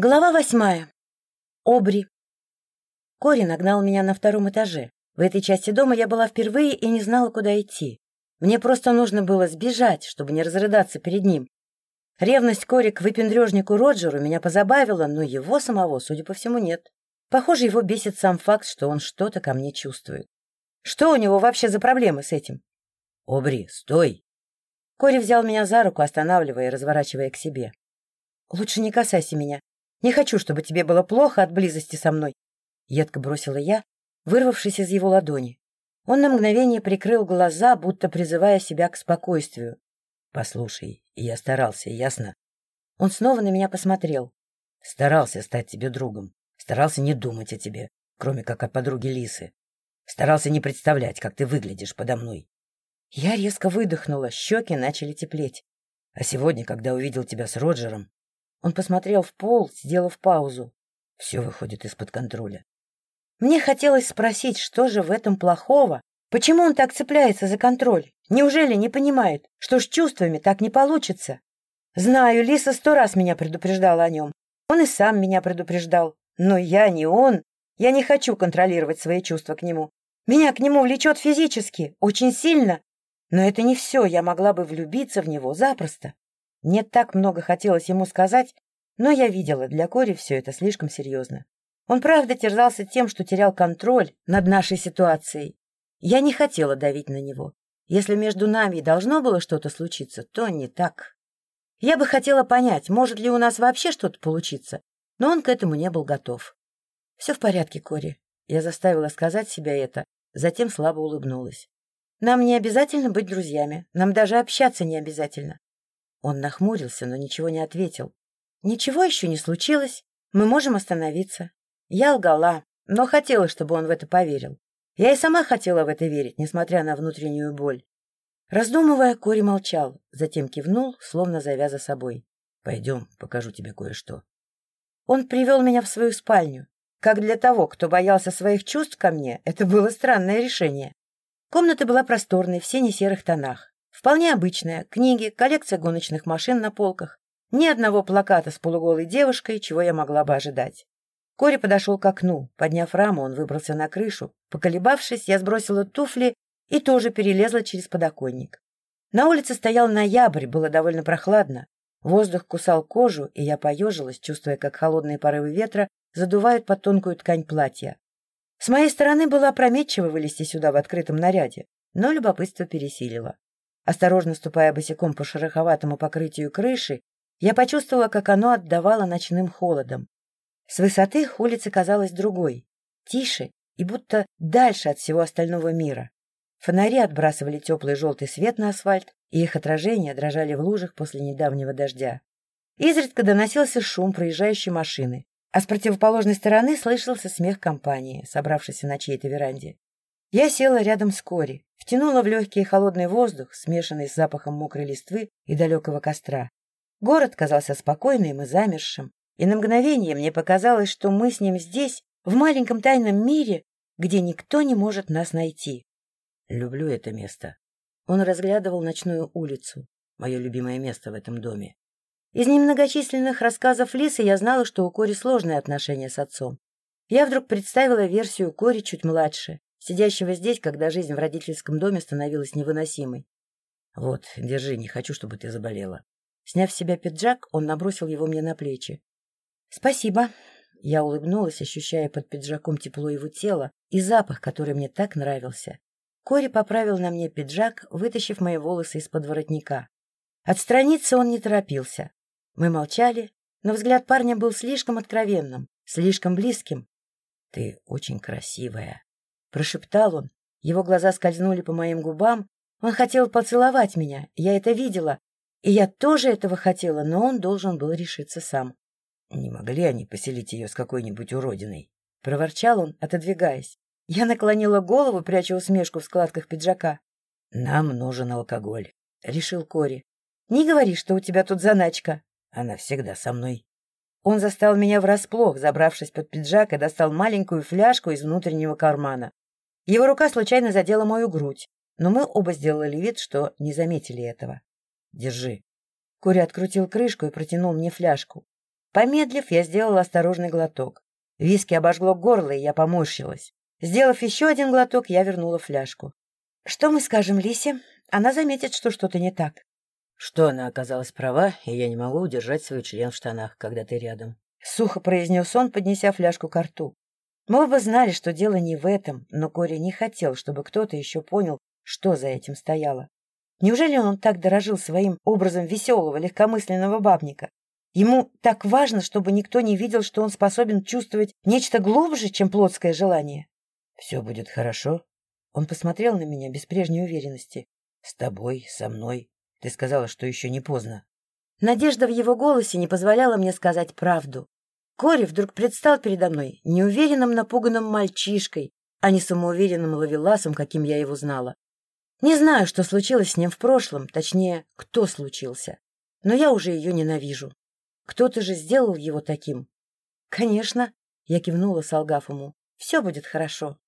Глава восьмая. Обри. Кори нагнал меня на втором этаже. В этой части дома я была впервые и не знала, куда идти. Мне просто нужно было сбежать, чтобы не разрыдаться перед ним. Ревность Кори к выпендрежнику Роджеру меня позабавила, но его самого, судя по всему, нет. Похоже, его бесит сам факт, что он что-то ко мне чувствует. Что у него вообще за проблемы с этим? — Обри, стой! Кори взял меня за руку, останавливая и разворачивая к себе. — Лучше не касайся меня. Не хочу, чтобы тебе было плохо от близости со мной. Едко бросила я, вырвавшись из его ладони. Он на мгновение прикрыл глаза, будто призывая себя к спокойствию. — Послушай, я старался, ясно? Он снова на меня посмотрел. — Старался стать тебе другом. Старался не думать о тебе, кроме как о подруге Лисы. Старался не представлять, как ты выглядишь подо мной. Я резко выдохнула, щеки начали теплеть. А сегодня, когда увидел тебя с Роджером, он посмотрел в пол, сделав паузу. Все выходит из-под контроля. Мне хотелось спросить, что же в этом плохого? Почему он так цепляется за контроль? Неужели не понимает, что с чувствами так не получится? Знаю, Лиса сто раз меня предупреждала о нем. Он и сам меня предупреждал. Но я не он. Я не хочу контролировать свои чувства к нему. Меня к нему влечет физически, очень сильно. Но это не все, я могла бы влюбиться в него запросто. Мне так много хотелось ему сказать, но я видела, для Кори все это слишком серьезно. Он правда терзался тем, что терял контроль над нашей ситуацией. Я не хотела давить на него. Если между нами и должно было что-то случиться, то не так. Я бы хотела понять, может ли у нас вообще что-то получиться, но он к этому не был готов. — Все в порядке, Кори. Я заставила сказать себя это, затем слабо улыбнулась. Нам не обязательно быть друзьями, нам даже общаться не обязательно. Он нахмурился, но ничего не ответил. «Ничего еще не случилось. Мы можем остановиться». Я лгала, но хотела, чтобы он в это поверил. Я и сама хотела в это верить, несмотря на внутреннюю боль. Раздумывая, Кори молчал, затем кивнул, словно зовя за собой. — Пойдем, покажу тебе кое-что. Он привел меня в свою спальню. Как для того, кто боялся своих чувств ко мне, это было странное решение. Комната была просторной, в сине-серых тонах. Вполне обычная. Книги, коллекция гоночных машин на полках. Ни одного плаката с полуголой девушкой, чего я могла бы ожидать. Кори подошел к окну. Подняв раму, он выбрался на крышу. Поколебавшись, я сбросила туфли и тоже перелезла через подоконник. На улице стоял ноябрь, было довольно прохладно. Воздух кусал кожу, и я поежилась, чувствуя, как холодные порывы ветра задувают под тонкую ткань платья. С моей стороны было опрометчиво вылезти сюда в открытом наряде, но любопытство пересилило. Осторожно ступая босиком по шероховатому покрытию крыши, я почувствовала, как оно отдавало ночным холодом. С высоты улица казалась другой, тише и будто дальше от всего остального мира. Фонари отбрасывали теплый желтый свет на асфальт, и их отражения дрожали в лужах после недавнего дождя. Изредка доносился шум проезжающей машины, а с противоположной стороны слышался смех компании, собравшейся на чьей-то веранде. Я села рядом с Кори, втянула в легкий холодный воздух, смешанный с запахом мокрой листвы и далекого костра. Город казался спокойным и замершим, и на мгновение мне показалось, что мы с ним здесь, в маленьком тайном мире, где никто не может нас найти. Люблю это место. Он разглядывал ночную улицу. Мое любимое место в этом доме. Из немногочисленных рассказов Лисы я знала, что у Кори сложные отношения с отцом. Я вдруг представила версию Кори чуть младше, сидящего здесь, когда жизнь в родительском доме становилась невыносимой. — Вот, держи, не хочу, чтобы ты заболела. Сняв с себя пиджак, он набросил его мне на плечи. — Спасибо. Я улыбнулась, ощущая под пиджаком тепло его тела и запах, который мне так нравился. Кори поправил на мне пиджак, вытащив мои волосы из-под воротника. Отстраниться он не торопился. Мы молчали, но взгляд парня был слишком откровенным, слишком близким. — Ты очень красивая, Прошептал он. Его глаза скользнули по моим губам. Он хотел поцеловать меня, я это видела. И я тоже этого хотела, но он должен был решиться сам. Не могли они поселить ее с какой-нибудь уродиной? Проворчал он, отодвигаясь. Я наклонила голову, пряча усмешку в складках пиджака. — Нам нужен алкоголь, — решил Кори. — Не говори, что у тебя тут заначка. Она всегда со мной. Он застал меня врасплох, забравшись под пиджак, и достал маленькую фляжку из внутреннего кармана. Его рука случайно задела мою грудь, но мы оба сделали вид, что не заметили этого. — Держи. Куря открутил крышку и протянул мне фляжку. Помедлив, я сделала осторожный глоток. Виски обожгло горло, и я поморщилась. Сделав еще один глоток, я вернула фляжку. «Что мы скажем Лисе? Она заметит, что что-то не так». «Что она оказалась права, и я не могу удержать свой член в штанах, когда ты рядом». Сухо произнес он, поднеся фляжку к рту. Мы оба знали, что дело не в этом, но Кори не хотел, чтобы кто-то еще понял, что за этим стояло. Неужели он так дорожил своим образом веселого, легкомысленного бабника? Ему так важно, чтобы никто не видел, что он способен чувствовать нечто глубже, чем плотское желание. «Все будет хорошо?» Он посмотрел на меня без прежней уверенности. «С тобой, со мной. Ты сказала, что еще не поздно». Надежда в его голосе не позволяла мне сказать правду. Кори вдруг предстал передо мной неуверенным, напуганным мальчишкой, а не самоуверенным ловеласом, каким я его знала. Не знаю, что случилось с ним в прошлом, точнее, кто случился, но я уже ее ненавижу. Кто-то же сделал его таким. — Конечно, — я кивнула, солгав ему, — все будет хорошо.